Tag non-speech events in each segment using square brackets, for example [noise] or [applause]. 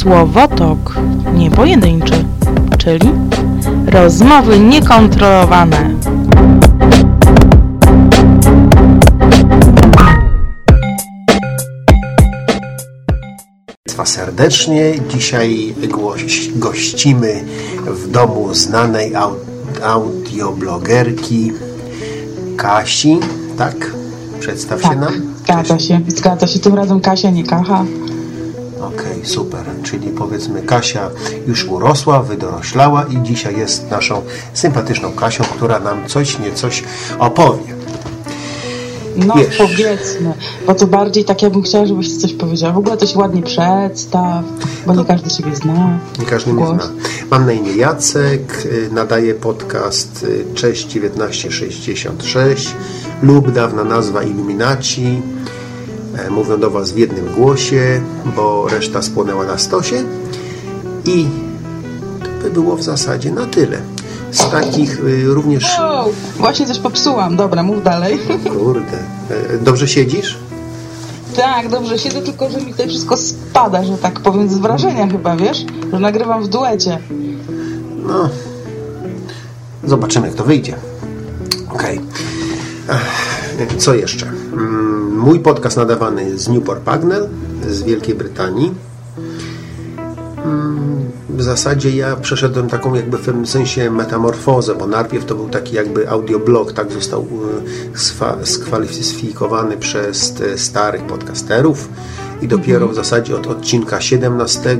Słowotok niepojedynczy, czyli rozmowy niekontrolowane. Państwa serdecznie. Dzisiaj goś, gościmy w domu znanej au, audioblogerki Kasi, tak? Przedstaw się nam. Zgadza się, zgadza się. Tym razem Kasia, nie Kacha. Okej, super. Czyli powiedzmy Kasia już urosła, wydoroślała i dzisiaj jest naszą sympatyczną Kasią, która nam coś niecoś opowie. No Wiesz. powiedzmy, bo to bardziej tak ja bym chciała, żebyś coś powiedziała. W ogóle to się ładnie przedstaw, bo nie każdy siebie zna. Nie każdy mnie zna. Mam na imię Jacek, y, nadaję podcast y, Cześć 1966 lub dawna nazwa Illuminaci. E, Mówią do Was w jednym głosie, bo reszta spłonęła na stosie. I to by było w zasadzie na tyle. Z takich y, również... O, właśnie coś popsułam. Dobra, mów dalej. [laughs] Kurde. e, Dobrze siedzisz? tak, dobrze, siedzę tylko, że mi tutaj wszystko spada, że tak powiem, z wrażenia chyba, wiesz? Że nagrywam w duecie. No, zobaczymy jak to wyjdzie. Okej. Ech, Co jeszcze? Mój podcast nadawany jest z Newport Pagnell z Wielkiej Brytanii. Mm, W zasadzie ja przeszedłem taką jakby w pewnym sensie metamorfozę, bo najpierw to był taki jakby audioblog, tak został sfa- skwalifikowany przez te starych podcasterów i dopiero w zasadzie od odcinka 17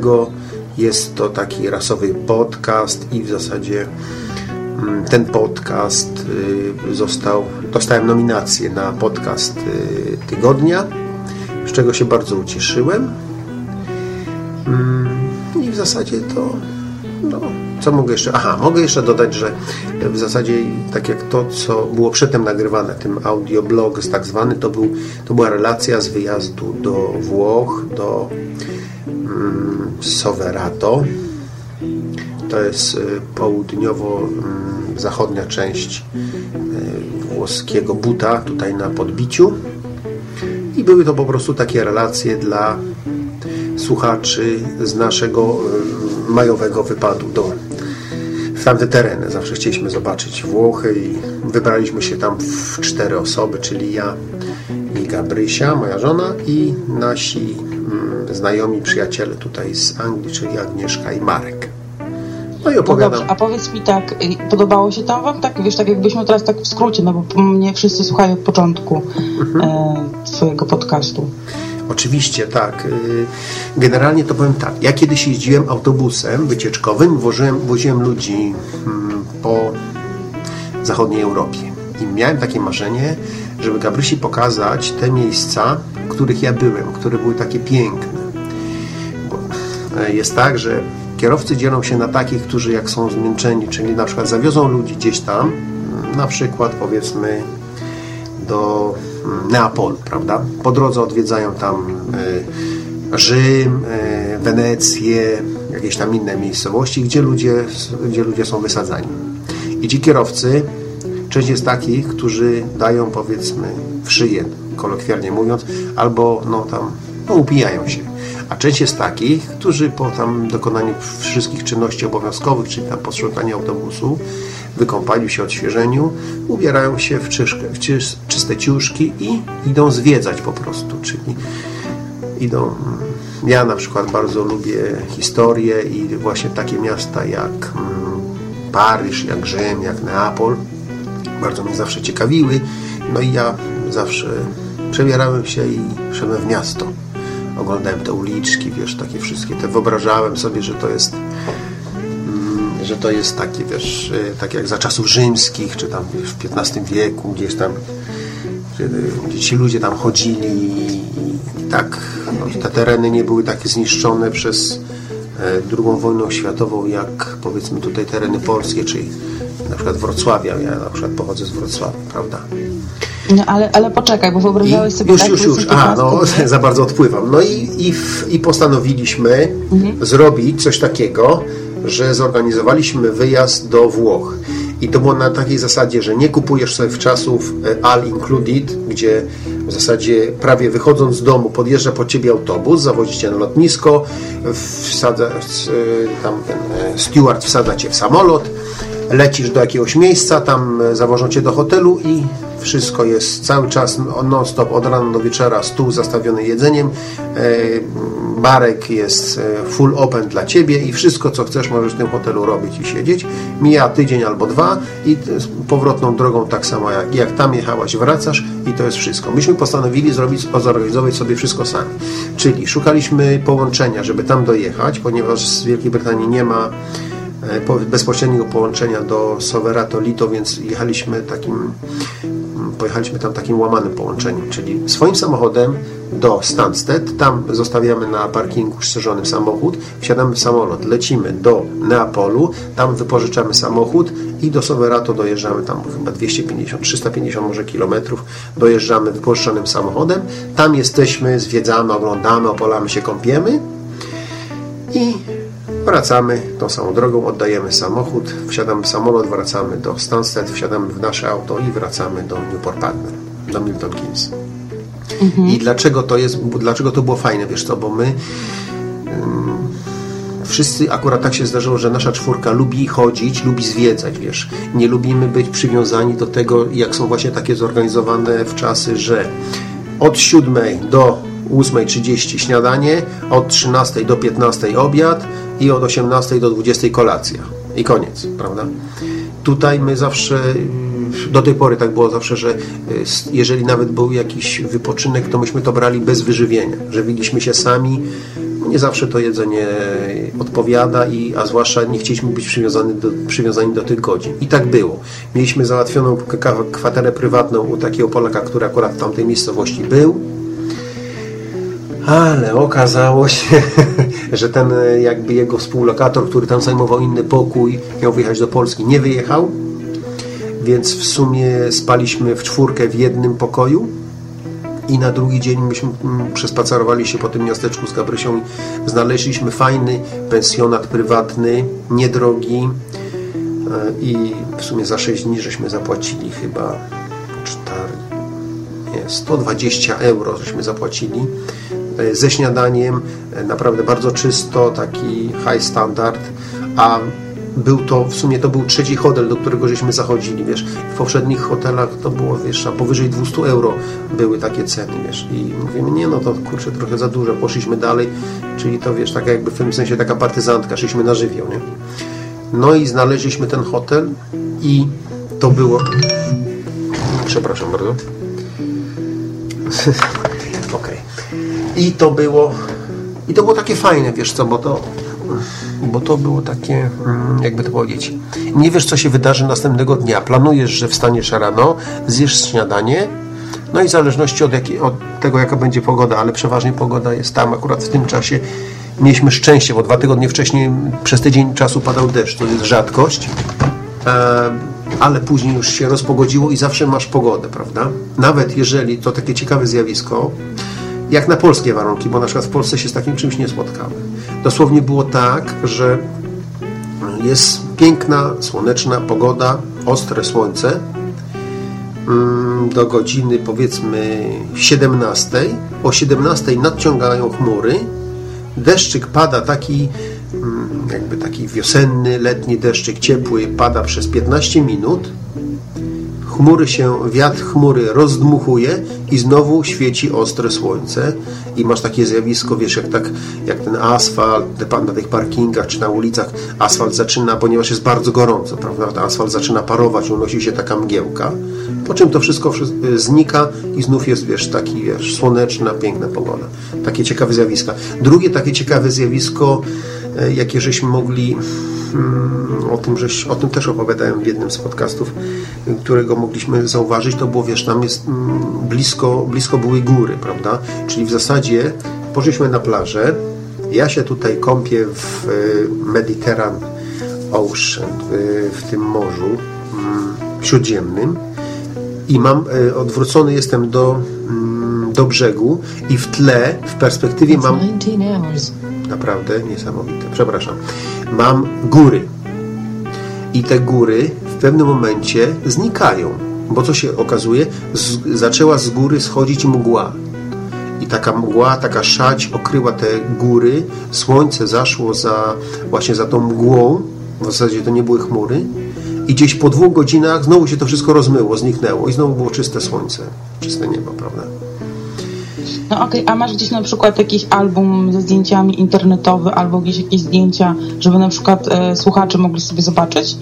jest to taki rasowy podcast i w zasadzie ten podcast y, został, dostałem nominację na podcast y, tygodnia, z czego się bardzo ucieszyłem. Mm, I w zasadzie to, no, co mogę jeszcze? Aha, mogę jeszcze dodać, że w zasadzie tak jak to, co było przedtem nagrywane, tym audioblog tak zwany, to, był, to była relacja z wyjazdu do Włoch, do mm, Soverato. To jest y, południowo-zachodnia część y, włoskiego buta, tutaj na podbiciu. I były to po prostu takie relacje dla słuchaczy z naszego y, majowego wypadu do, w tamte tereny. Zawsze chcieliśmy zobaczyć Włochy i wybraliśmy się tam w cztery osoby, czyli ja i Gabrysia, moja żona i nasi mm, znajomi przyjaciele tutaj z Anglii, czyli Agnieszka i Marek. No i No opowiadam. dobrze, a powiedz mi tak, y, podobało się tam wam? Tak, wiesz, tak jakbyśmy teraz tak w skrócie, no bo mnie wszyscy słuchają od początku Mhm. e, twojego podcastu. Oczywiście, tak. Y, Generalnie to powiem tak. Ja kiedyś jeździłem autobusem wycieczkowym, wożyłem, woziłem ludzi mm, po zachodniej Europie. I miałem takie marzenie, żeby Gabrysi pokazać te miejsca, w których ja byłem, które były takie piękne. Bo e, jest tak, że kierowcy dzielą się na takich, którzy jak są zmęczeni, czyli na przykład zawiozą ludzi gdzieś tam, mm, na przykład powiedzmy do mm, Neapolu, prawda? Po drodze odwiedzają tam y, Rzym, y, Wenecję, jakieś tam inne miejscowości, gdzie ludzie, gdzie ludzie są wysadzani. I ci kierowcy, część jest takich, którzy dają powiedzmy w szyję, kolokwialnie mówiąc, albo no tam no, upijają się. A część jest takich, którzy po tam dokonaniu wszystkich czynności obowiązkowych, czyli tam posprzątaniu autobusu, wykąpaniu się, odświeżeniu, ubierają się w, czyszkę, w czys- czyste ciuszki i idą zwiedzać po prostu, czyli idą. Ja na przykład bardzo lubię historię i właśnie takie miasta jak mm, Paryż, jak Rzym, jak Neapol bardzo mnie zawsze ciekawiły. No i ja zawsze przebierałem się i szedłem w miasto. Oglądałem te uliczki, wiesz, takie wszystkie te. Wyobrażałem sobie, że to jest mm, że to jest takie, wiesz, y, tak jak za czasów rzymskich, czy tam w XV wieku, gdzieś tam gdzie, gdzie ci ludzie tam chodzili i, tak no, te tereny nie były takie zniszczone przez e, II wojną światową, jak powiedzmy tutaj tereny polskie, czyli na przykład Wrocławia. Ja na przykład pochodzę z Wrocławia, prawda? No ale, ale poczekaj, bo wyobrażałeś sobie już, tak, już, już. A, no, 15 [laughs] za bardzo odpływam. No i, i, w- i postanowiliśmy Mhm. zrobić coś takiego, że zorganizowaliśmy wyjazd do Włoch. I to było na takiej zasadzie, że nie kupujesz sobie w czasów e, all included, gdzie w zasadzie prawie wychodząc z domu podjeżdża po ciebie autobus, zawozi cię na lotnisko, wsadza, e, tam ten e, steward wsadza cię w samolot, lecisz do jakiegoś miejsca, tam zawożą cię do hotelu i wszystko jest cały czas non-stop od rana do wieczora, stół zastawiony jedzeniem, barek jest full open dla Ciebie i wszystko co chcesz możesz w tym hotelu robić i siedzieć. Mija tydzień albo dwa i powrotną drogą tak samo jak, jak tam jechałaś, wracasz i to jest wszystko. Myśmy postanowili zrobić, zorganizować sobie wszystko sami. Czyli szukaliśmy połączenia, żeby tam dojechać, ponieważ z Wielkiej Brytanii nie ma bezpośredniego połączenia do Soverato Lito, więc jechaliśmy takim pojechaliśmy tam takim łamanym połączeniem, czyli swoim samochodem do Stansted, tam zostawiamy na parkingu strzeżony samochód, wsiadamy w samolot, lecimy do Neapolu, tam wypożyczamy samochód i do Soverato dojeżdżamy tam chyba 250, 350 może kilometrów, dojeżdżamy wypożyczonym samochodem, tam jesteśmy, zwiedzamy, oglądamy, opolamy się, kąpiemy i Wracamy tą samą drogą, oddajemy samochód, wsiadamy w samolot, wracamy do Stansted, wsiadamy w nasze auto i wracamy do Newport Partner, do Milton Keynes. Mhm. I dlaczego to jest, dlaczego to było fajne, wiesz co, bo my wszyscy akurat tak się zdarzyło, że nasza czwórka lubi chodzić, lubi zwiedzać, wiesz. Nie lubimy być przywiązani do tego, jak są właśnie takie zorganizowane w czasy, że od 7 do 8.30 śniadanie, od 13 do 15 obiad, i od 18 do 20 kolacja. I koniec, prawda? Tutaj my zawsze, do tej pory tak było zawsze, że y, jeżeli nawet był jakiś wypoczynek, to myśmy to brali bez wyżywienia. Żywiliśmy się sami, nie zawsze to jedzenie odpowiada, i, a zwłaszcza nie chcieliśmy być przywiązani do, przywiązani do tych godzin. I tak było. Mieliśmy załatwioną kwaterę prywatną u takiego Polaka, który akurat w tamtej miejscowości był ale okazało się, [laughs] że ten jakby jego współlokator, który tam zajmował inny pokój, miał wyjechać do Polski, nie wyjechał, więc w sumie spaliśmy w czwórkę w jednym pokoju i na drugi dzień myśmy mm, przespacerowali się po tym miasteczku z Gabrysią. Znaleźliśmy fajny pensjonat prywatny, niedrogi e, i w sumie za 6 dni żeśmy zapłacili chyba 4, nie, 120 euro żeśmy zapłacili E, ze śniadaniem, e, naprawdę bardzo czysto, taki high standard, a był to, w sumie to był trzeci hotel, do którego żeśmy zachodzili, wiesz, w poprzednich hotelach to było, wiesz, a powyżej 200 euro były takie ceny, wiesz, i mówimy, nie, no to kurczę, trochę za dużo, poszliśmy dalej, czyli to, wiesz, taka jakby w pewnym sensie taka partyzantka, szliśmy na żywioł, nie? No i znaleźliśmy ten hotel i to było, przepraszam bardzo, [laughs] I to było i to było takie fajne, wiesz co, bo to bo to było takie, mm, jakby to powiedzieć, nie wiesz, co się wydarzy następnego dnia. Planujesz, że wstaniesz rano, zjesz śniadanie, no i w zależności od, jakiej, od tego, jaka będzie pogoda, ale przeważnie pogoda jest tam. Akurat w tym czasie mieliśmy szczęście, bo dwa tygodnie wcześniej przez tydzień czasu padał deszcz, to jest rzadkość, ale później już się rozpogodziło i zawsze masz pogodę, prawda? Nawet jeżeli, to takie ciekawe zjawisko, jak na polskie warunki, bo na przykład w Polsce się z takim czymś nie spotkamy. Dosłownie było tak, że jest piękna, słoneczna pogoda, ostre słońce mm, do godziny powiedzmy 17. O 17 nadciągają chmury, deszczyk pada taki mm, jakby taki wiosenny, letni deszczyk ciepły pada przez 15 minut chmury się, wiatr chmury rozdmuchuje i znowu świeci ostre słońce i masz takie zjawisko, wiesz, jak tak, jak ten asfalt na tych parkingach czy na ulicach, asfalt zaczyna, ponieważ jest bardzo gorąco, prawda, asfalt zaczyna parować, unosi się taka mgiełka, po czym to wszystko znika i znów jest, wiesz, taki, wiesz, słoneczna, piękna pogoda. Takie ciekawe zjawiska. Drugie takie ciekawe zjawisko, jakie żeśmy mogli o tym, żeś, o tym też opowiadałem w jednym z podcastów, którego mogliśmy zauważyć, to było, wiesz, tam jest mm, blisko, blisko były góry, prawda? Czyli w zasadzie poszliśmy na plażę, ja się tutaj kąpię w e, Mediterranean Ocean, w tym morzu mm, śródziemnym. I mam, e, odwrócony jestem do, mm, do brzegu i w tle, w perspektywie mam naprawdę niesamowite, przepraszam mam góry. I te góry w pewnym momencie znikają. Bo co się okazuje? Z, zaczęła z góry schodzić mgła. I taka mgła, taka szać okryła te góry. Słońce zaszło za, właśnie za tą mgłą. W zasadzie to nie były chmury. I gdzieś po dwóch godzinach znowu się to wszystko rozmyło, zniknęło i znowu było czyste słońce, czyste niebo, prawda? No okej, a masz gdzieś na przykład jakiś album ze zdjęciami internetowy albo gdzieś jakieś zdjęcia, żeby na przykład e, słuchacze mogli sobie zobaczyć?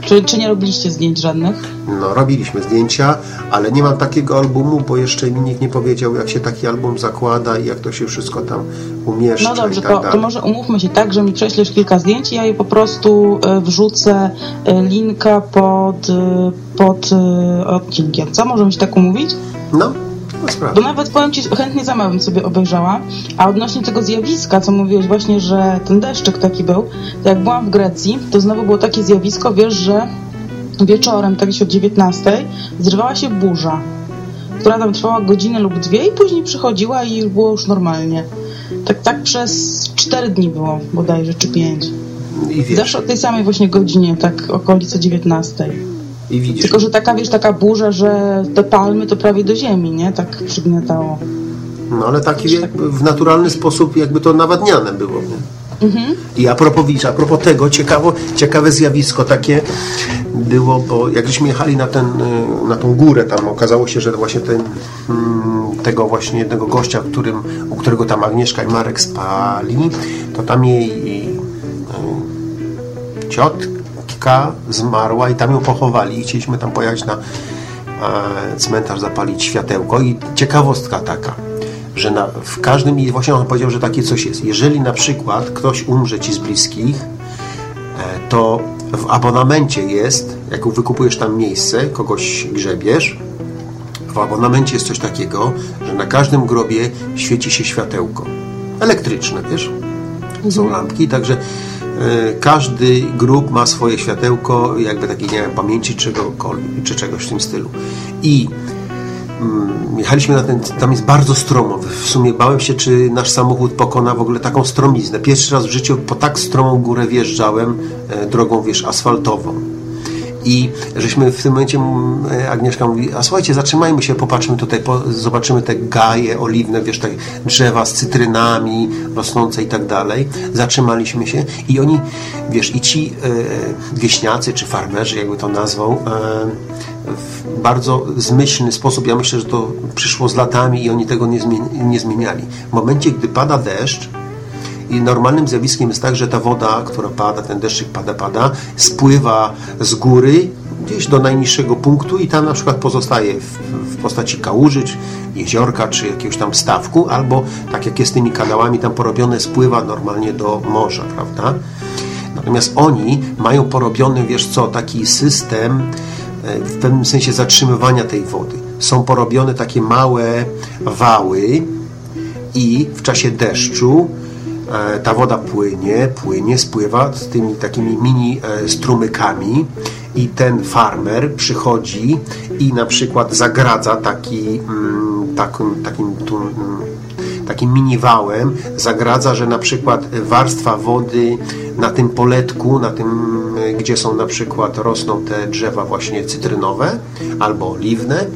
Czy, czy nie robiliście zdjęć żadnych? No, robiliśmy zdjęcia, ale nie mam takiego albumu, bo jeszcze mi nikt nie powiedział, jak się taki album zakłada i jak to się wszystko tam umieszcza No dobrze, tak to, to może umówmy się tak, że mi prześlesz kilka zdjęć i ja je po prostu e, wrzucę e, linka pod, e, pod odcinkiem. Co? Możemy się tak umówić? No. Bo nawet powiem Ci, chętnie bym sobie obejrzała. A odnośnie tego zjawiska, co mówiłeś właśnie, że ten deszczyk taki był, to jak byłam w Grecji, to znowu było takie zjawisko, wiesz, że wieczorem, tak gdzieś o 19, zrywała się burza, która tam trwała godzinę lub dwie i później przychodziła i było już normalnie. Tak, tak przez 4 dni było bodajże, czy 5. I wiesz, Zawsze o tej samej właśnie godzinie, tak okolice 19. i widzisz. Tylko, że taka, wiesz, taka burza, że te palmy to prawie do ziemi, nie? Tak przygniatało. No ale taki w naturalny sposób jakby to nawadniane było, nie? Mhm. I a propos, widzisz, a propos tego, ciekawo, ciekawe zjawisko takie było, bo jak żeśmy jechali na, ten, y, na tą górę, tam okazało się, że właśnie ten, mm, tego właśnie jednego gościa, którym, u którego tam Agnieszka i Marek spali, to tam jej y, ciotka zmarła i tam ją pochowali i chcieliśmy tam pojechać na e, cmentarz, zapalić światełko i ciekawostka taka, że na, w każdym, i właśnie on powiedział, że takie coś jest. Jeżeli na przykład ktoś umrze ci z bliskich, e, to w abonamencie jest, jak wykupujesz tam miejsce, kogoś grzebiesz, w abonamencie jest coś takiego, że na każdym grobie świeci się światełko. Elektryczne, wiesz? Są lampki, także każdy grób ma swoje światełko, jakby takiej, nie wiem, pamięci czegokolwiek, czy czegoś w tym stylu. I mm, jechaliśmy na ten, tam jest bardzo stromo. W sumie bałem się, czy nasz samochód pokona w ogóle taką stromiznę. Pierwszy raz w życiu po tak stromą górę wjeżdżałem e, drogą, wiesz, asfaltową. I żeśmy w tym momencie, mm, Agnieszka mówi, a słuchajcie, zatrzymajmy się, popatrzmy tutaj, po, zobaczymy te gaje oliwne, wiesz, te drzewa z cytrynami rosnące i tak dalej. Zatrzymaliśmy się i oni, wiesz, i ci e, wieśniacy, czy farmerzy, jakby to nazwał, e, w bardzo zmyślny sposób, ja myślę, że to przyszło z latami i oni tego nie, zmieni- nie zmieniali. W momencie, gdy pada deszcz, i normalnym zjawiskiem jest tak, że ta woda, która pada, ten deszczyk pada, pada, spływa z góry gdzieś do najniższego punktu i tam na przykład pozostaje w, w postaci kałuży, jeziorka, czy jakiegoś tam stawku, albo tak jak jest z tymi kanałami tam porobione, spływa normalnie do morza, prawda? Natomiast oni mają porobiony, wiesz co, taki system e, w pewnym sensie zatrzymywania tej wody. Są porobione takie małe wały i w czasie deszczu ta woda płynie, płynie, spływa z tymi takimi mini e, strumykami i ten farmer przychodzi i na przykład zagradza taki, mm, takim, takim mm, takim mini wałem zagradza, że na przykład warstwa wody na tym poletku, na tym, y, gdzie są na przykład rosną te drzewa właśnie cytrynowe albo oliwne,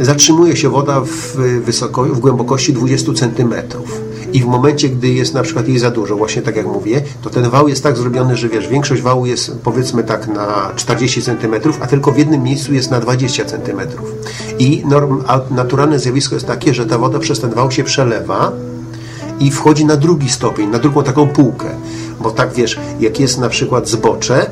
zatrzymuje się woda w, wysoko, w głębokości 20 cm. I w momencie, gdy jest na przykład jej za dużo, właśnie tak jak mówię, to ten wał jest tak zrobiony, że wiesz, większość wału jest powiedzmy tak na 40 cm, a tylko w jednym miejscu jest na 20 cm. I norm, naturalne zjawisko jest takie, że ta woda przez ten wał się przelewa i wchodzi na drugi stopień, na drugą taką półkę. Bo tak wiesz, jak jest na przykład zbocze,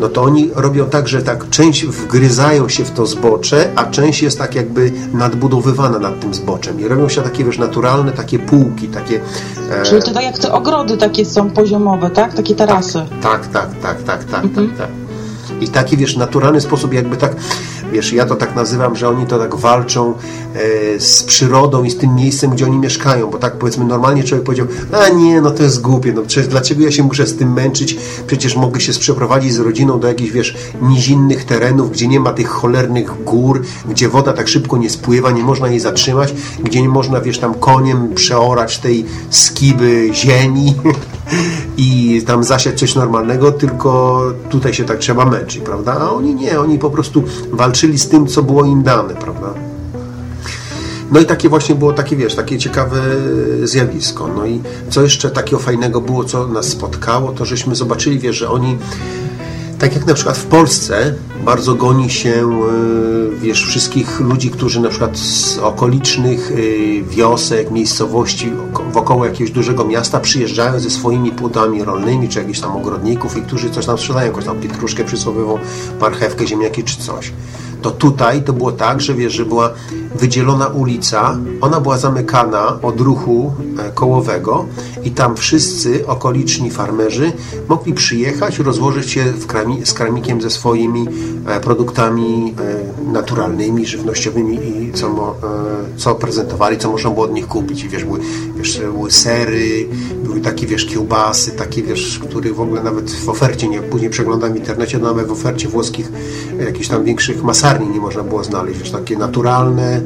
no to oni robią tak, że tak część wgryzają się w to zbocze, a część jest tak jakby nadbudowywana nad tym zboczem. I robią się takie, wiesz, naturalne takie półki, takie... e, Czyli to tak jak te ogrody takie są poziomowe, tak? Takie tarasy. tak, tak, tak, tak, tak, tak, tak. I taki, wiesz, naturalny sposób jakby tak, wiesz, ja to tak nazywam, że oni to tak walczą e, z przyrodą i z tym miejscem, gdzie oni mieszkają, bo tak powiedzmy normalnie człowiek powiedział, a nie, no to jest głupie, no przecież dlaczego ja się muszę z tym męczyć, przecież mogę się przeprowadzić z rodziną do jakichś, wiesz, nizinnych terenów, gdzie nie ma tych cholernych gór, gdzie woda tak szybko nie spływa, nie można jej zatrzymać, gdzie nie można, wiesz, tam koniem przeorać tej skiby ziemi [laughs] i tam zasiać coś normalnego, tylko tutaj się tak trzeba męczyć, prawda? A oni nie, oni po prostu walczyli z tym, co było im dane, prawda? No i takie właśnie było takie, wiesz, takie ciekawe zjawisko. No i co jeszcze takiego fajnego było, co nas spotkało, to żeśmy zobaczyli, wiesz, że oni tak jak na przykład w Polsce bardzo goni się, e, wiesz, wszystkich ludzi, którzy na przykład z okolicznych e, wiosek, miejscowości wokoło jakiegoś dużego miasta przyjeżdżają ze swoimi płodami rolnymi, czy jakichś tam ogrodników i którzy coś tam sprzedają, jakąś tam pietruszkę przysłowiową, marchewkę, ziemniaki czy coś to tutaj to było tak, że wiesz, że była wydzielona ulica, ona była zamykana od ruchu e, kołowego i tam wszyscy okoliczni farmerzy mogli przyjechać, rozłożyć się krami, z kramikiem ze swoimi e, produktami e, naturalnymi, żywnościowymi i co, co prezentowali, co można było od nich kupić. I wiesz, były, wiesz, były sery, były takie, wiesz, kiełbasy, takie, wiesz, których w ogóle nawet w ofercie, nie, później przeglądam w internecie, no nawet w ofercie włoskich jakichś tam większych masarni nie można było znaleźć, wiesz, takie naturalne,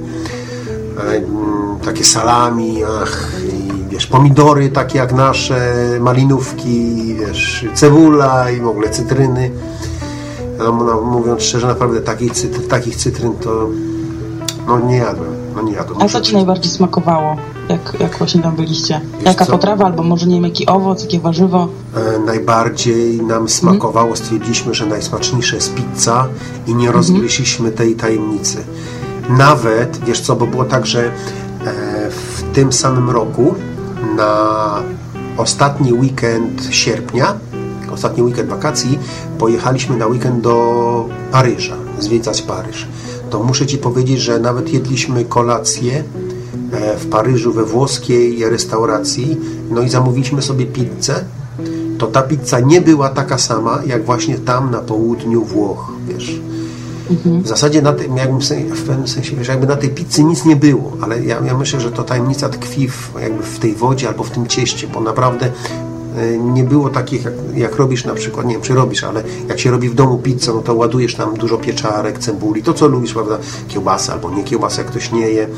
takie salami, ach, i wiesz, pomidory takie jak nasze, malinówki, wiesz, cebula i w ogóle cytryny. No, mówiąc szczerze, naprawdę takich, cytr, takich cytryn to no nie jadłem. No nie jadłem. A co Ci najbardziej smakowało, jak, jak właśnie tam byliście? Wiesz Jaka co? potrawa, albo może nie wiem, jaki owoc, jakie warzywo? E, najbardziej nam smakowało, stwierdziliśmy, że najsmaczniejsza jest pizza i nie rozgryźliśmy tej tajemnicy. Nawet, wiesz co, bo było tak, że e, w tym samym roku na ostatni weekend sierpnia, ostatni weekend wakacji, pojechaliśmy na weekend do Paryża, zwiedzać Paryż. To muszę Ci powiedzieć, że nawet jedliśmy kolację e, w Paryżu we włoskiej restauracji, no i zamówiliśmy sobie pizzę. To ta pizza nie była taka sama, jak właśnie tam na południu Włoch, wiesz. Mhm. W zasadzie na tym, jakbym w pewnym sensie, wiesz, jakby na tej pizzy nic nie było, ale ja, ja myślę, że to tajemnica tkwi w, jakby w tej wodzie albo w tym cieście, bo naprawdę nie było takich, jak, jak, robisz na przykład, nie wiem, czy robisz, ale jak się robi w domu pizzę, no to ładujesz tam dużo pieczarek, cebuli, to co lubisz, prawda, kiełbasa albo nie kiełbasa, jak ktoś nie je,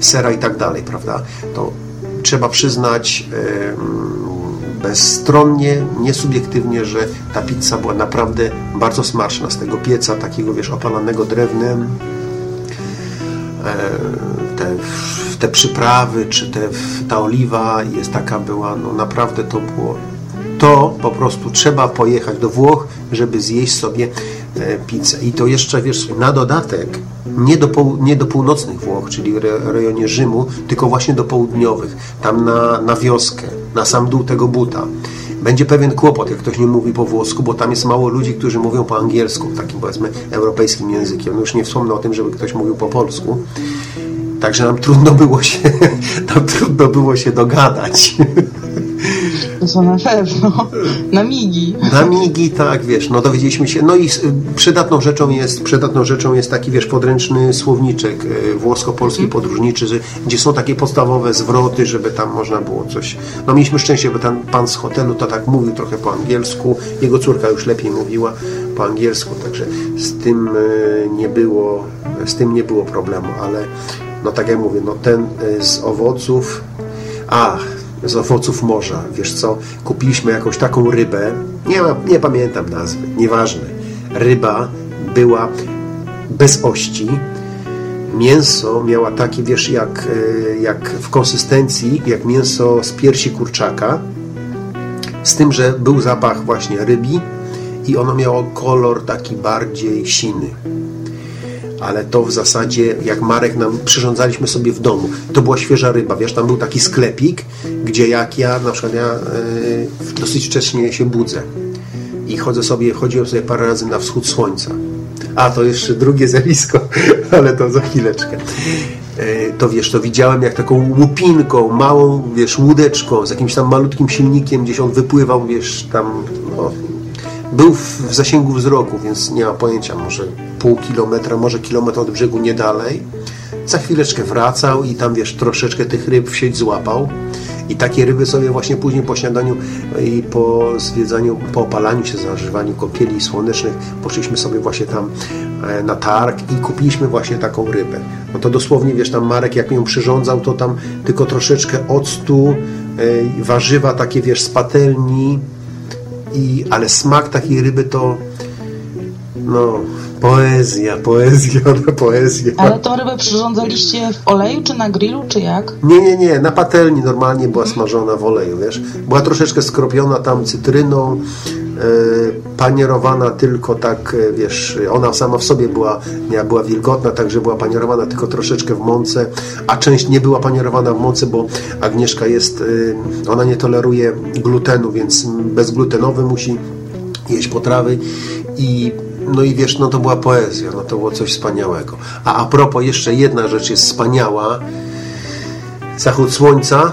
sera i tak dalej, prawda, to trzeba przyznać bezstronnie, niesubiektywnie, że ta pizza była naprawdę bardzo smaczna z tego pieca, takiego wiesz, opalanego drewnem. E, te, te przyprawy, czy te, ta oliwa jest taka była, no naprawdę to było to po prostu trzeba pojechać do Włoch, żeby zjeść sobie e, pizzę. I to jeszcze, wiesz, na dodatek nie do, nie do północnych Włoch, czyli w rejonie Rzymu, tylko właśnie do południowych, tam na, na wioskę, na sam dół tego buta. Będzie pewien kłopot, jak ktoś nie mówi po włosku, bo tam jest mało ludzi, którzy mówią po angielsku, takim powiedzmy europejskim językiem. No już nie wspomnę o tym, żeby ktoś mówił po polsku. Także nam trudno było się, [laughs] nam trudno było się dogadać. [laughs] To są na pewno. Na migi. Na migi, tak, wiesz, no dowiedzieliśmy się. No i przydatną rzeczą jest, przydatną rzeczą jest taki, wiesz, podręczny słowniczek e, włosko-polski hmm. podróżniczy, gdzie są takie podstawowe zwroty, żeby tam można było coś... No mieliśmy szczęście, bo ten pan z hotelu to tak mówił trochę po angielsku. Jego córka już lepiej mówiła po angielsku, także z tym e, nie było, z tym nie było problemu, ale no tak jak mówię, no ten e, z owoców, a z owoców morza, wiesz co, kupiliśmy jakąś taką rybę, nie, nie pamiętam nazwy, nieważne. Ryba była bez ości, mięso miała takie, wiesz, jak, e, jak w konsystencji, jak mięso z piersi kurczaka, z tym, że był zapach właśnie rybi i ono miało kolor taki bardziej siny ale to w zasadzie, jak Marek nam przyrządzaliśmy sobie w domu, to była świeża ryba, wiesz, tam był taki sklepik, gdzie jak ja, na przykład ja yy, dosyć wcześnie się budzę i chodzę sobie, chodziłem sobie parę razy na wschód słońca. A, to jeszcze drugie zjawisko, [laughs] ale to za chwileczkę. E, to wiesz, to widziałem jak taką łupinką, małą, wiesz, łódeczką z jakimś tam malutkim silnikiem gdzieś on wypływał, wiesz, tam no, był w zasięgu wzroku, więc nie ma pojęcia, może pół kilometra, może kilometr od brzegu, nie dalej. Za chwileczkę wracał i tam, wiesz, troszeczkę tych ryb w sieć złapał. I takie ryby sobie właśnie później po śniadaniu i po zwiedzaniu, po opalaniu się, zażywaniu kąpieli słonecznych, poszliśmy sobie właśnie tam e, na targ i kupiliśmy właśnie taką rybę. No to dosłownie, wiesz, tam Marek jak ją przyrządzał, to tam tylko troszeczkę octu, e, warzywa takie, wiesz, z patelni, i, ale smak takiej ryby to no, poezja, poezja, [laughs] poezja. Ale tą rybę przyrządzaliście w oleju, czy na grillu, czy jak? Nie, nie, nie, na patelni normalnie była smażona w oleju, wiesz. Była troszeczkę skropiona tam cytryną, panierowana tylko tak, e, wiesz, ona sama w sobie była, miała, była wilgotna, także była panierowana tylko troszeczkę w mące, a część nie była panierowana w mące, bo Agnieszka jest, e, ona nie toleruje glutenu, więc bezglutenowy musi jeść potrawy i no i wiesz, no to była poezja, no to było coś wspaniałego. A a propos, jeszcze jedna rzecz jest wspaniała. Zachód słońca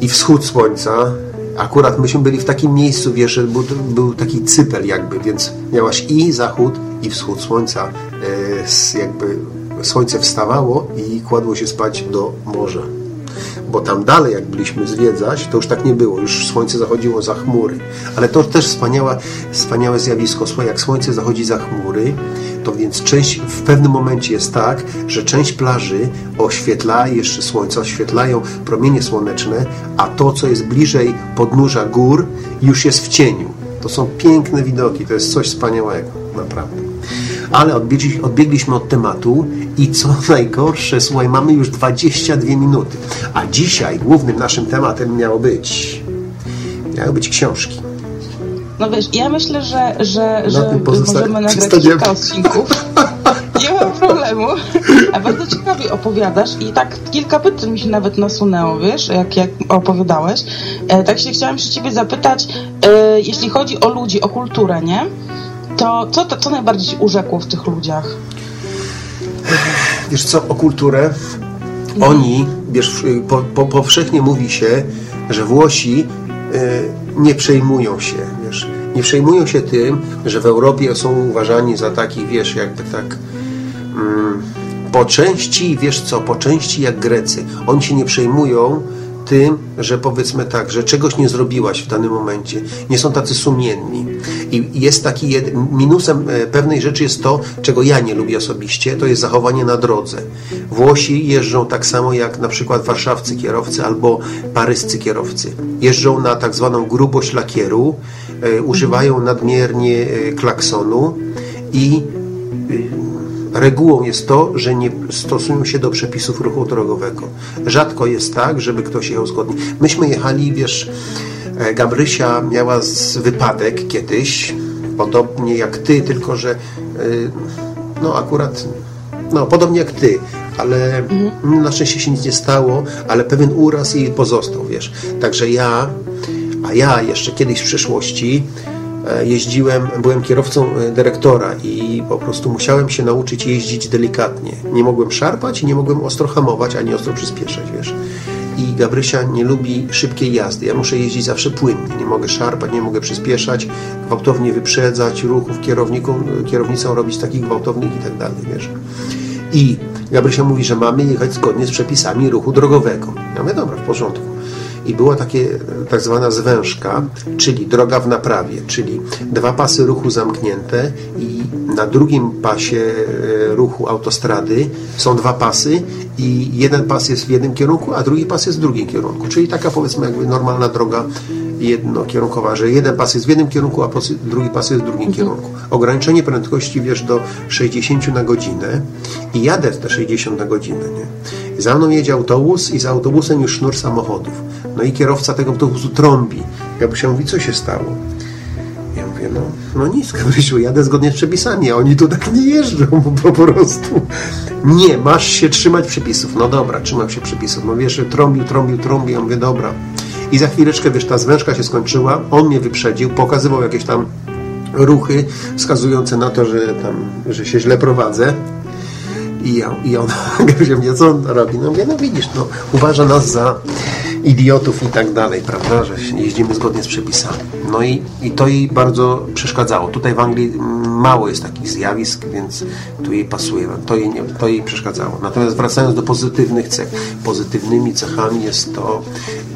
i wschód słońca. Akurat myśmy byli w takim miejscu, wiesz, był, był taki cypel jakby, więc miałaś i zachód i wschód słońca. E, jakby słońce wstawało i kładło się spać do morza bo tam dalej, jak byliśmy zwiedzać, to już tak nie było, już słońce zachodziło za chmury. Ale to też wspaniałe, wspaniałe zjawisko. Słuchaj, jak słońce zachodzi za chmury, to więc część, w pewnym momencie jest tak, że część plaży oświetla, jeszcze słońce oświetlają promienie słoneczne, a to, co jest bliżej podnóża gór, już jest w cieniu. To są piękne widoki, to jest coś wspaniałego, naprawdę. Ale odbiegli, odbiegliśmy od tematu i co [laughs] najgorsze, słuchaj, mamy już 22 minuty. A dzisiaj głównym naszym tematem miało być miały być książki. No wiesz, ja myślę, że, że, że możemy nagrać [laughs] kilka odcinków. [laughs] Nie ma problemu. A bardzo ciekawie opowiadasz i tak kilka pytań mi się nawet nasunęło, wiesz, jak, jak opowiadałeś. E, tak się chciałam się ciebie zapytać, e, jeśli chodzi o ludzi, o kulturę, nie? To co, to, co najbardziej urzekło w tych ludziach? Wiesz co, o kulturę? Oni, wiesz, po, po, powszechnie mówi się, że Włosi y, nie przejmują się, wiesz, nie przejmują się tym, że w Europie są uważani za takich, wiesz, jakby tak mm, po części, wiesz co, po części jak Grecy. Oni się nie przejmują tym, że powiedzmy tak, że czegoś nie zrobiłaś w danym momencie. Nie są tacy sumienni. I jest taki jed... minusem e, pewnej rzeczy jest to, czego ja nie lubię osobiście, to jest zachowanie na drodze. Włosi jeżdżą tak samo jak na przykład warszawcy kierowcy albo paryscy kierowcy. Jeżdżą na tak zwaną grubość lakieru, e, używają nadmiernie e, klaksonu i regułą jest to, że nie stosują się do przepisów ruchu drogowego. Rzadko jest tak, żeby ktoś jechał zgodnie. Myśmy jechali, wiesz, e, Gabrysia miała wypadek kiedyś, podobnie jak ty, tylko że e, no akurat, no podobnie jak ty, ale mhm. na szczęście się nic nie stało, ale pewien uraz jej pozostał, wiesz. Także ja, a ja jeszcze kiedyś w przeszłości E, jeździłem, byłem kierowcą e, dyrektora i po prostu musiałem się nauczyć jeździć delikatnie. Nie mogłem szarpać i nie mogłem ostro hamować, ani ostro przyspieszać, wiesz. I Gabrysia nie lubi szybkiej jazdy. Ja muszę jeździć zawsze płynnie. Nie mogę szarpać, nie mogę przyspieszać, gwałtownie wyprzedzać ruchów kierownikom, kierownicą robić takich gwałtownych i tak dalej, wiesz. I Gabrysia mówi, że mamy jechać zgodnie z przepisami ruchu drogowego. Ja mówię, dobra, w porządku i była takie tak zwana zwężka, czyli droga w naprawie, czyli dwa pasy ruchu zamknięte i na drugim pasie e, ruchu autostrady są dwa pasy i jeden pas jest w jednym kierunku, a drugi pas jest w drugim kierunku, czyli taka powiedzmy jakby normalna droga jednokierunkowa, że jeden pas jest w jednym kierunku, a drugi pas jest w drugim mhm. kierunku. Ograniczenie prędkości wiesz do 60 na godzinę i jadę te 60 na godzinę. Nie? Za mną jedzie autobus i za autobusem już sznur samochodów. No i kierowca tego autobusu trąbi. Gabrysia mówi, co się stało? Ja mówię, no, no nic, [laughs] Gabrysiu, jadę zgodnie z przepisami, a oni tu tak nie jeżdżą [laughs] po, prostu. Nie, masz się trzymać przepisów. No dobra, trzymam się przepisów. No wiesz, trąbił, trąbił, trąbił. Ja mówię, dobra. I za chwileczkę, wiesz, ta zwężka się skończyła, on mnie wyprzedził, pokazywał jakieś tam ruchy wskazujące na to, że tam, że się źle prowadzę. I, ja, i on [laughs] się mnie, co on robi? No mówię, no widzisz, no, uważa nas za idiotów i tak dalej, prawda, że jeździmy zgodnie z przepisami. No i, i to jej bardzo przeszkadzało. Tutaj w Anglii mało jest takich zjawisk, więc tu jej pasuje. To jej, nie, to jej przeszkadzało. Natomiast wracając do pozytywnych cech. Pozytywnymi cechami jest to,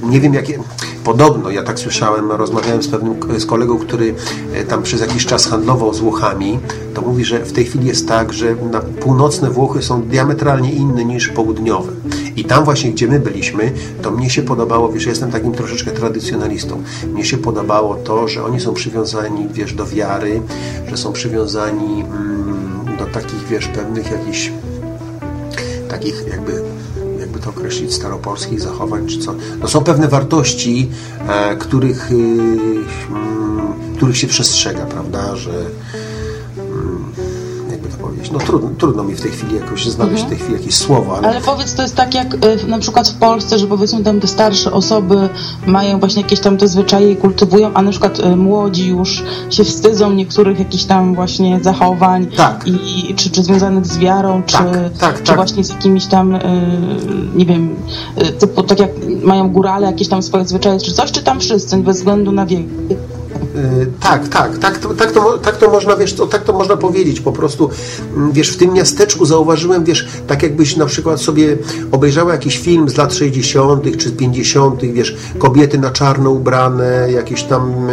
nie wiem jakie, podobno, ja tak słyszałem, rozmawiałem z pewnym z kolegą, który e, tam przez jakiś czas handlował z Włochami, to mówi, że w tej chwili jest tak, że północne Włochy są diametralnie inne niż południowe. I tam właśnie, gdzie my byliśmy, to mnie się podobało, wiesz, jestem takim troszeczkę tradycjonalistą. Mnie się podobało to, że oni są przywiązani, wiesz, do wiary, że są przywiązani mm, do takich, wiesz, pewnych jakichś takich jakby jakby to określić, staropolskich zachowań, czy co. No są pewne wartości, e, których, y, mm, których się przestrzega, prawda, że no trudno, trudno mi w tej chwili jakoś znaleźć w tej chwili jakieś słowa, ale, Ale powiedz, to jest tak jak y, na przykład w Polsce, że powiedzmy tam te starsze osoby mają właśnie jakieś tam te zwyczaje i kultywują, a na przykład y, młodzi już się wstydzą niektórych jakichś tam właśnie zachowań Tak. i, czy, czy związanych z wiarą, czy, Tak, tak, czy tak. właśnie z jakimiś tam, y, nie wiem, typu tak jak mają górale jakieś tam swoje zwyczaje, czy coś, czy tam wszyscy, bez względu na wiek. Y, Tak, tak, tak, to, tak, to, tak to można, wiesz, to, tak to można powiedzieć, po prostu, mm, wiesz, w tym miasteczku zauważyłem, wiesz, tak jakbyś na przykład sobie obejrzała jakiś film z lat 60. czy 50., wiesz, kobiety na czarno ubrane, jakieś tam e,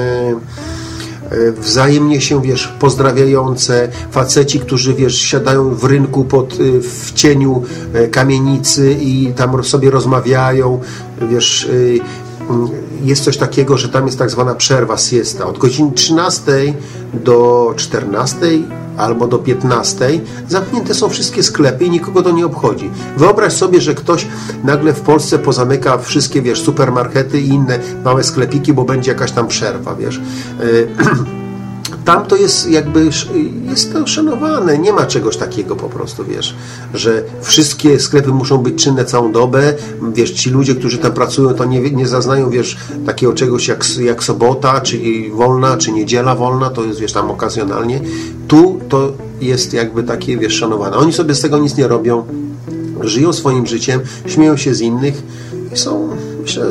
e, wzajemnie się, wiesz, pozdrawiające, faceci, którzy, wiesz, siadają w rynku pod, y, w cieniu kamienicy i tam sobie rozmawiają, wiesz, y, jest coś takiego, że tam jest tak zwana przerwa siesta. Od godziny 13 do 14 albo do 15 zamknięte są wszystkie sklepy i nikogo to nie obchodzi. Wyobraź sobie, że ktoś nagle w Polsce pozamyka wszystkie, wiesz, supermarkety i inne małe sklepiki, bo będzie jakaś tam przerwa, wiesz. [clears throat] Tam to jest jakby, jest to szanowane, nie ma czegoś takiego po prostu, wiesz, że wszystkie sklepy muszą być czynne całą dobę, wiesz, ci ludzie, którzy tam pracują, to nie, nie zaznają, wiesz, takiego czegoś jak, jak sobota, czy wolna, czy niedziela wolna, to jest, wiesz, tam okazjonalnie. Tu to jest jakby takie, wiesz, szanowane. Oni sobie z tego nic nie robią, żyją swoim życiem, śmieją się z innych i są, myślę,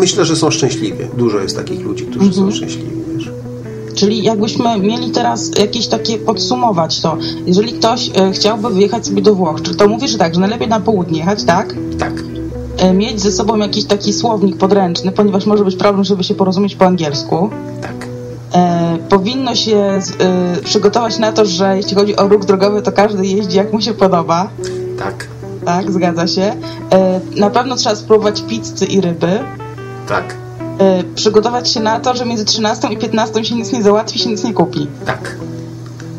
myślę że są szczęśliwi. Dużo jest takich ludzi, którzy są szczęśliwi. Czyli jakbyśmy mieli teraz jakieś takie podsumować to, jeżeli ktoś e, chciałby wyjechać sobie do Włoch, to mówisz tak, że najlepiej na południe jechać, tak? Tak. E, Mieć ze sobą jakiś taki słownik podręczny, ponieważ może być problem, żeby się porozumieć po angielsku. Tak. E, powinno się e, przygotować na to, że jeśli chodzi o ruch drogowy, to każdy jeździ jak mu się podoba. Tak. Tak, zgadza się. E, na pewno trzeba spróbować pizzy i ryby. Tak. E, przygotować się na to, że między 13 i 15 się nic nie załatwi, się nic nie kupi. Tak.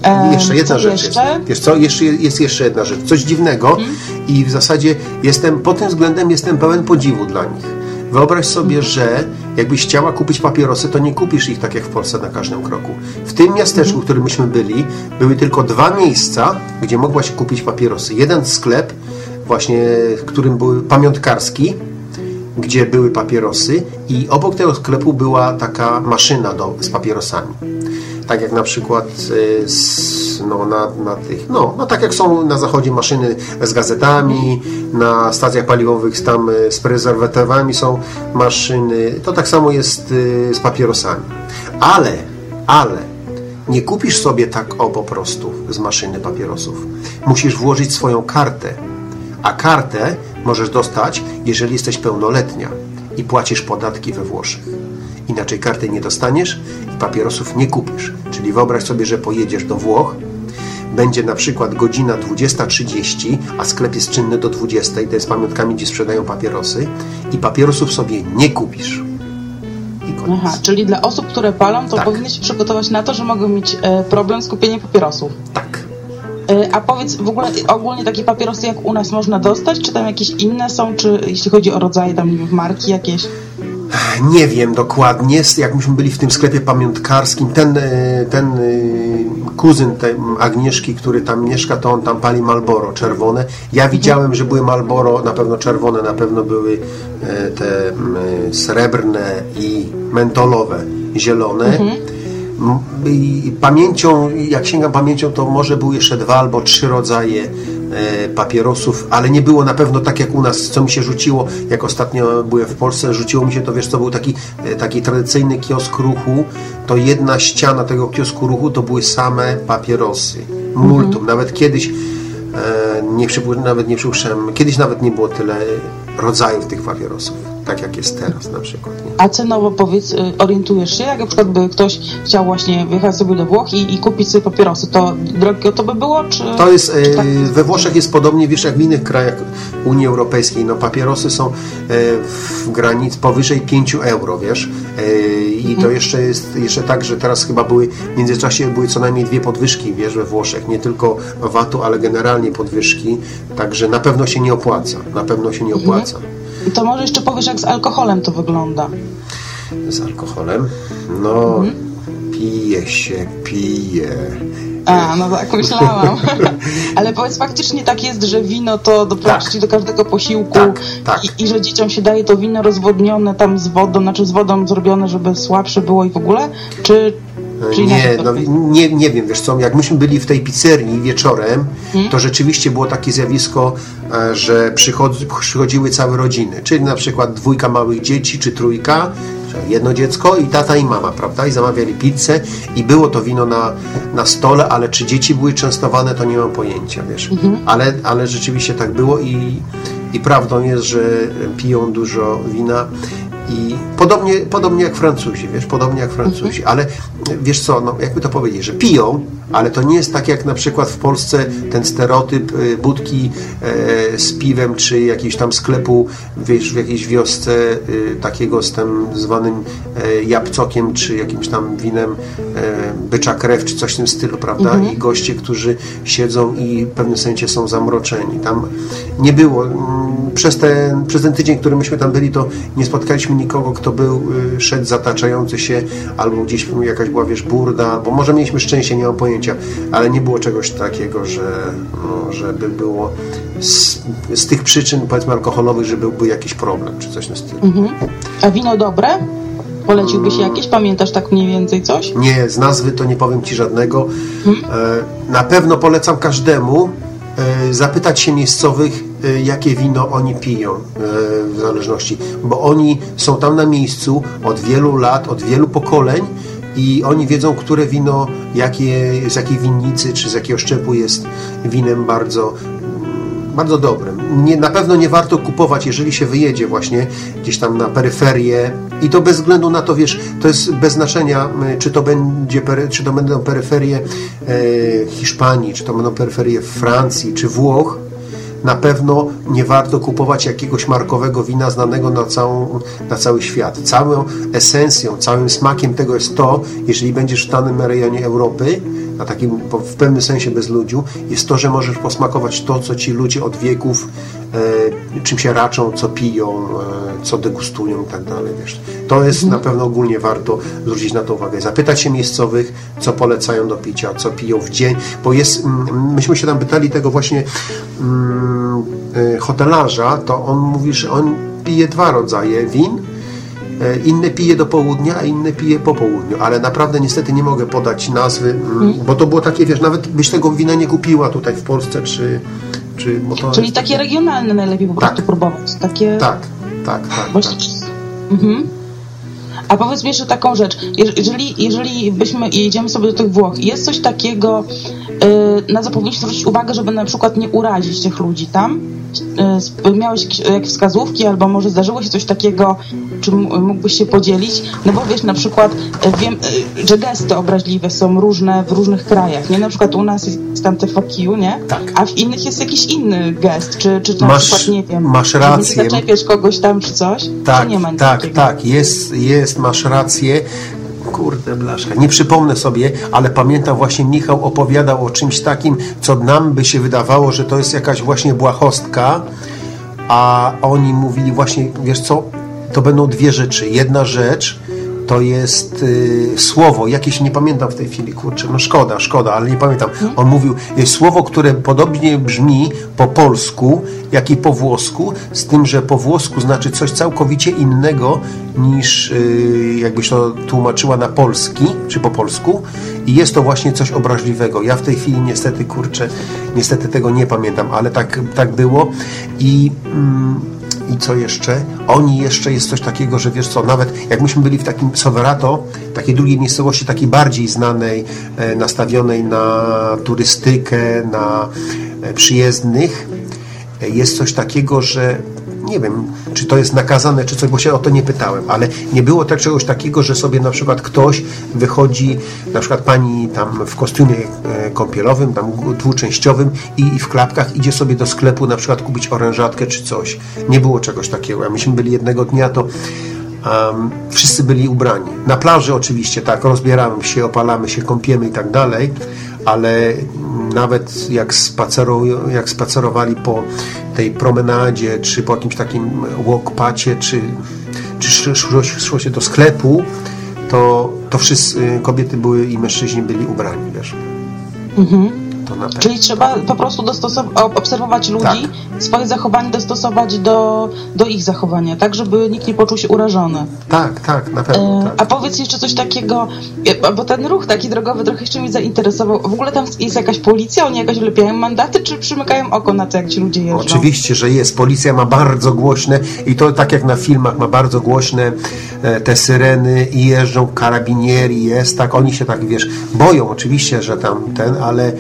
E, jeszcze jedna rzecz jeszcze? jest. Wiesz co, jeszcze, jest jeszcze jedna rzecz. Coś dziwnego i w zasadzie jestem, pod tym względem jestem pełen podziwu dla nich. Wyobraź sobie, że jakbyś chciała kupić papierosy, to nie kupisz ich tak jak w Polsce na każdym kroku. W tym miasteczku, w którym myśmy byli, były tylko dwa miejsca, gdzie mogłaś kupić papierosy. Jeden sklep, właśnie w którym był pamiątkarski, gdzie były papierosy i obok tego sklepu była taka maszyna do, z papierosami. Tak jak na przykład z, no, na, na tych, no, no tak jak są na zachodzie maszyny z gazetami, na stacjach paliwowych tam y, z prezerwatywami są maszyny, to tak samo jest y, z papierosami. Ale, ale nie kupisz sobie tak o po prostu z maszyny papierosów. Musisz włożyć swoją kartę a kartę możesz dostać, jeżeli jesteś pełnoletnia i płacisz podatki we Włoszech. Inaczej karty nie dostaniesz i papierosów nie kupisz. Czyli wyobraź sobie, że pojedziesz do Włoch, będzie na przykład godzina 20.30, a sklep jest czynny do 20.00, to jest pamiątkami, gdzie sprzedają papierosy i papierosów sobie nie kupisz. Aha, czyli dla osób, które palą, to Tak. powinny się przygotować na to, że mogą mieć e, problem z kupieniem papierosów. Tak. E, a powiedz, w ogóle ogólnie takie papierosy jak u nas można dostać, czy tam jakieś inne są, czy jeśli chodzi o rodzaje, tam marki jakieś? Nie wiem dokładnie, jak myśmy byli w tym sklepie pamiątkarskim, ten, e, ten e, kuzyn tej Agnieszki, który tam mieszka, to on tam pali Malboro czerwone. Ja widziałem, że były Malboro, na pewno czerwone, na pewno były te srebrne i mentolowe, zielone. M- I pamięcią, jak sięgam pamięcią, to może były jeszcze dwa albo trzy rodzaje e, papierosów, ale nie było na pewno tak jak u nas, co mi się rzuciło, jak ostatnio byłem w Polsce, rzuciło mi się to, wiesz, to był taki, e, taki tradycyjny kiosk ruchu, to jedna ściana tego kiosku ruchu to były same papierosy. Multum. Nawet kiedyś e, nie nawet nie przypuszczałem, kiedyś nawet nie było tyle rodzajów tych papierosów. Tak jak jest teraz na przykład. Nie? A cenowo powiedz, y, orientujesz się, jak na przykład by ktoś chciał właśnie wyjechać sobie do Włoch i, i kupić sobie papierosy, to drogie to by było, czy... To jest, czy tak? we Włoszech jest podobnie, wiesz, jak w innych krajach Unii Europejskiej. No, papierosy są e, w granic powyżej 5 euro, wiesz. I to jeszcze jest jeszcze tak, że teraz chyba były, w międzyczasie były co najmniej dwie podwyżki, wiesz, we Włoszech. Nie tylko VAT-u, ale generalnie podwyżki. Także na pewno się nie opłaca. Na pewno się nie opłaca. To może jeszcze powiesz, jak z alkoholem to wygląda. Z alkoholem? No, pije się, pije. A, no tak myślałam. [laughs] Ale powiedz, faktycznie tak jest, że wino to do praktycznie do każdego posiłku Tak, tak. I, i że dzieciom się daje to wino rozwodnione tam z wodą, znaczy z wodą zrobione, żeby słabsze było i w ogóle? Czy, Nie, no, nie, nie wiem, wiesz co, jak myśmy byli w tej pizzerii wieczorem, to rzeczywiście było takie zjawisko, e, że przychodzi, przychodziły całe rodziny, czyli na przykład dwójka małych dzieci, czy trójka, jedno dziecko i tata i mama, prawda, i zamawiali pizzę i było to wino na, na stole, ale czy dzieci były częstowane, to nie mam pojęcia, wiesz, ale, ale rzeczywiście tak było i, i prawdą jest, że piją dużo wina i podobnie, podobnie jak Francuzi, wiesz, podobnie jak Francuzi, ale wiesz co, no, jakby to powiedzieć, że piją, ale to nie jest tak jak na przykład w Polsce ten stereotyp y, budki e, z piwem, czy jakiegoś tam sklepu, wiesz, w jakiejś wiosce y, takiego z tym zwanym e, jabłcokiem, czy jakimś tam winem e, bycza krew, czy coś w tym stylu, prawda? I goście, którzy siedzą i w pewnym sensie są zamroczeni. Tam nie było, mm, przez ten, przez ten tydzień, który myśmy tam byli, to nie spotkaliśmy nikogo, kto był, y, szedł zataczający się, albo gdzieś jakaś była, wiesz, burda, bo może mieliśmy szczęście, nie mam pojęcia, ale nie było czegoś takiego, że, no, żeby było z, z tych przyczyn, powiedzmy, alkoholowych, że byłby jakiś problem, czy coś tym stylu. A wino dobre? Poleciłbyś jakieś? Pamiętasz tak mniej więcej coś? Nie, z nazwy to nie powiem Ci żadnego. E, Na pewno polecam każdemu e, zapytać się miejscowych, jakie wino oni piją e, w zależności, bo oni są tam na miejscu od wielu lat, od wielu pokoleń i oni wiedzą, które wino, jakie, z jakiej winnicy czy z jakiego szczepu jest winem bardzo bardzo dobrym. Nie, na pewno nie warto kupować, jeżeli się wyjedzie właśnie gdzieś tam na peryferię i to bez względu na to, wiesz, to jest bez znaczenia, y, czy to, będzie, czy to będą peryferie e, Hiszpanii, czy to będą peryferie Francji, czy Włoch, na pewno nie warto kupować jakiegoś markowego wina znanego na, całą, na cały świat. Całą esencją, całym smakiem tego jest to, jeżeli będziesz w danym rejonie Europy, na takim w pewnym sensie bezludziu, jest to, że możesz posmakować to, co ci ludzie od wieków czym się raczą, co piją, e, co degustują i tak dalej. Wiesz. To jest na pewno ogólnie warto zwrócić na to uwagę. Zapytać się miejscowych, co polecają do picia, co piją w dzień, bo jest, mm, myśmy się tam pytali tego właśnie mm, e, hotelarza, to on mówi, że on pije dwa rodzaje win, E, Inne pije do południa, a inne pije po południu, ale naprawdę niestety nie mogę podać nazwy, mm, bo to było takie, wiesz, nawet byś tego wina nie kupiła tutaj w Polsce, czy... czy to Czyli jest takie regionalne najlepiej po prostu Tak. próbować. Takie Tak, tak, tak. Właśnie. tak. Mhm. A powiedz mi jeszcze taką rzecz. Jeż- Jeżeli, jeżeli byśmy jedziemy sobie do tych Włoch, jest coś takiego, y, na co powinniśmy zwrócić uwagę, żeby na przykład nie urazić tych ludzi tam? Sp- Miałeś jakieś- wskazówki, albo może zdarzyło się coś takiego, czym mógłbyś się podzielić? No bo wiesz, na przykład y, wiem, y, że gesty obraźliwe są różne w różnych krajach, nie? Na przykład u nas jest tam fuck you, nie? Tak. A w innych jest jakiś inny gest, czy, czy na Masz- przykład, nie wiem, masz rację. nie zaczepiać kogoś tam, czy coś? Tak, czy nie ma tak, takiego? tak, jest, jest, masz rację. Kurde, blaszka, nie przypomnę sobie, ale pamiętam właśnie Michał opowiadał o czymś takim, co nam by się wydawało, że to jest jakaś właśnie błahostka, a oni mówili właśnie, wiesz co, to będą dwie rzeczy. Jedna rzecz to jest y, słowo, jakieś nie pamiętam w tej chwili, kurczę, no szkoda, szkoda, ale nie pamiętam. On mówił, jest słowo, które podobnie brzmi po polsku, jak i po włosku, z tym, że po włosku znaczy coś całkowicie innego niż y, jakbyś to tłumaczyła na polski, czy po polsku i jest to właśnie coś obraźliwego. Ja w tej chwili niestety, kurczę, niestety tego nie pamiętam, ale tak, tak było i... Mm, i co jeszcze? Oni jeszcze jest coś takiego, że wiesz co, nawet jak myśmy byli w takim Soverato, takiej drugiej miejscowości, takiej bardziej znanej, e, nastawionej na turystykę, na e, przyjezdnych, e, jest coś takiego, że nie wiem, czy to jest nakazane, czy coś, bo się o to nie pytałem, ale nie było tak czegoś takiego, że sobie na przykład ktoś wychodzi, na przykład pani tam w kostiumie e, kąpielowym, tam dwuczęściowym i, w klapkach idzie sobie do sklepu na przykład kupić orężatkę czy coś. Nie było czegoś takiego. A myśmy byli jednego dnia, to um, wszyscy byli ubrani. Na plaży oczywiście, tak, rozbieramy się, opalamy się, kąpiemy i tak dalej, ale nawet jak, jak spacerowali po tej promenadzie, czy po jakimś takim walkpacie, czy, czy szło, szło się do sklepu, to, to wszyscy kobiety były i mężczyźni byli ubrani, wiesz. Mhm. Czyli trzeba po prostu obserwować ludzi, tak. swoje zachowanie dostosować do, do ich zachowania, tak, żeby nikt nie poczuł się urażony. Tak, tak, na pewno. E, tak. A powiedz jeszcze coś takiego, e, bo ten ruch taki drogowy trochę jeszcze mnie zainteresował. W ogóle tam jest jakaś policja, oni jakoś lepiają mandaty, czy przymykają oko na to, jak ci ludzie jeżdżą? Oczywiście, że jest. Policja ma bardzo głośne i to tak jak na filmach, ma bardzo głośne te syreny i jeżdżą karabinieri, jest tak, oni się tak, wiesz, boją oczywiście, że tam ten, ale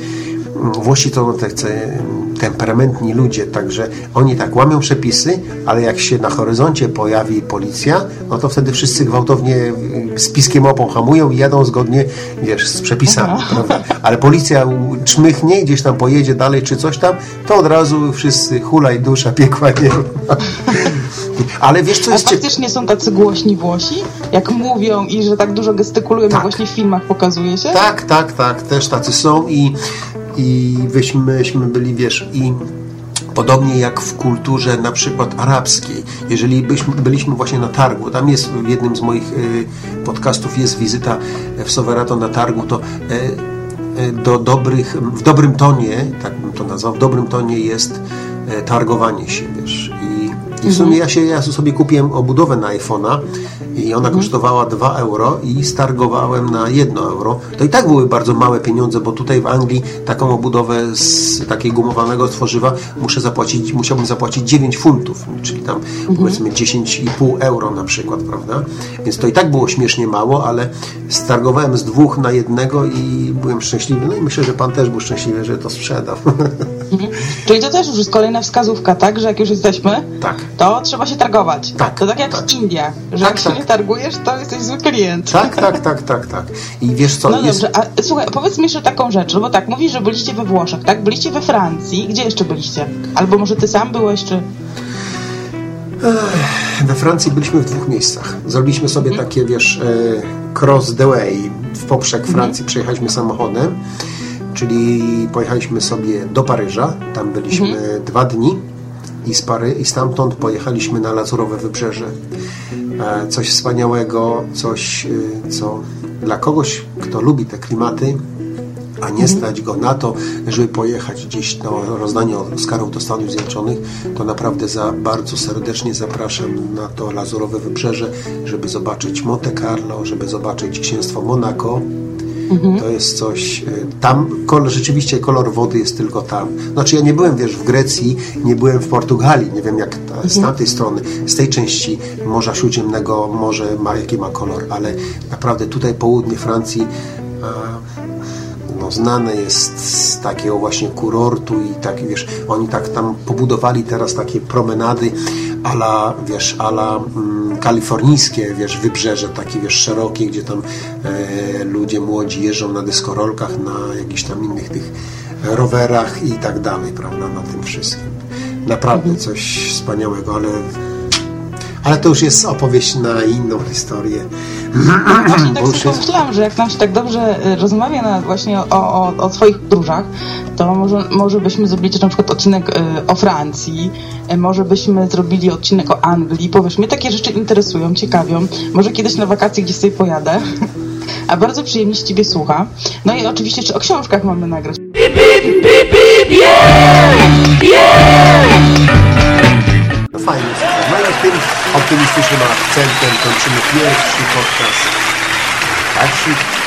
Włosi to tacy temperamentni ludzie, także oni tak łamią przepisy, ale jak się na horyzoncie pojawi policja, no to wtedy wszyscy gwałtownie z piskiem opą hamują i jadą zgodnie, wiesz, z przepisami, prawda? Ale policja czmychnie, gdzieś tam pojedzie dalej czy coś tam, to od razu wszyscy hulaj dusza, piekła nie [laughs] Ale wiesz, co jest... A faktycznie są tacy głośni Włosi? Jak mówią i że tak dużo gestykulują, tak. właśnie w filmach pokazuje się? Tak, tak, tak, też tacy są i i myśmy byli, wiesz, i Podobnie jak w kulturze na przykład arabskiej. Jeżeli byśmy, byliśmy właśnie na targu, tam jest w jednym z moich y, podcastów jest wizyta w Soverato na targu, to y, y, do dobrych, w dobrym tonie, tak bym to nazwał, w dobrym tonie jest targowanie się, wiesz. I, w sumie ja, się, ja sobie kupiłem obudowę na iPhone'a i ona kosztowała 2 euro i stargowałem na 1 euro. To i tak były bardzo małe pieniądze, bo tutaj w Anglii taką obudowę z takiego gumowanego tworzywa muszę zapłacić, musiałbym zapłacić 9 funtów, czyli tam mhm. powiedzmy 10,5 euro na przykład, prawda? Więc to i tak było śmiesznie mało, ale stargowałem z dwóch na jednego i byłem szczęśliwy. No i myślę, że pan też był szczęśliwy, że to sprzedał. [laughs] Mhm. Czyli to też już jest kolejna wskazówka, tak? Że jak już jesteśmy, tak. to trzeba się targować. Tak. To tak jak tak. w Indiach, że tak, jak tak. się nie targujesz, to jesteś zły klient. Tak, tak, tak, tak, tak. I wiesz co, No jest... dobrze, a słuchaj, powiedz mi jeszcze taką rzecz, no bo tak, mówisz, że byliście we Włoszech, tak? Byliście we Francji. Gdzie jeszcze byliście? Albo może ty sam byłeś, czy... We Francji byliśmy w dwóch miejscach. Zrobiliśmy sobie hmm. takie, wiesz, e, cross the way. W poprzek mhm. Francji przejechaliśmy samochodem, czyli pojechaliśmy sobie do Paryża. Tam byliśmy hmm. dwa dni i, z Pary, i stamtąd pojechaliśmy na Lazurowe Wybrzeże. E, coś wspaniałego, coś, y, co dla kogoś, kto lubi te klimaty, a nie mhm. stać go na to, żeby pojechać gdzieś na rozdanie Oscarów do Stanów Zjednoczonych, to naprawdę za bardzo serdecznie zapraszam na to Lazurowe Wybrzeże, żeby zobaczyć Monte Carlo, żeby zobaczyć Księstwo Monaco, Mhm. To jest coś. Y, tam kolor, rzeczywiście kolor wody jest tylko tam. Znaczy ja nie byłem, wiesz, w Grecji, nie byłem w Portugalii, nie wiem jak ta, mhm. z tamtej strony, z tej części Morza Śródziemnego może ma, jaki ma kolor, ale naprawdę tutaj południe Francji no, znane jest z takiego właśnie kurortu i tak, wiesz, oni tak tam pobudowali teraz takie promenady ala, wiesz, ala mm, kalifornijskie, wiesz, wybrzeże takie, wiesz, szerokie, gdzie tam e, ludzie młodzi jeżdżą na dyskorolkach, na jakichś tam innych tych rowerach i tak dalej, prawda, na tym wszystkim. Naprawdę coś wspaniałego, ale ale to już jest opowieść na inną historię. Właśnie tak sobie pomyślałam, że jak nam się tak dobrze y, rozmawia na, właśnie o, o, o swoich podróżach, to może, może byśmy zrobili na przykład odcinek y, o Francji, y, może byśmy zrobili odcinek o Anglii, bo wiesz, mnie takie rzeczy interesują, ciekawią. Może kiedyś na wakacje gdzieś sobie pojadę. [laughs] A bardzo przyjemnie się Ciebie słucha. No i oczywiście jeszcze o książkach mamy nagrać. No fajnie. No i tym optymistycznym akcentem kończymy pierwszy podcast. Patrzyk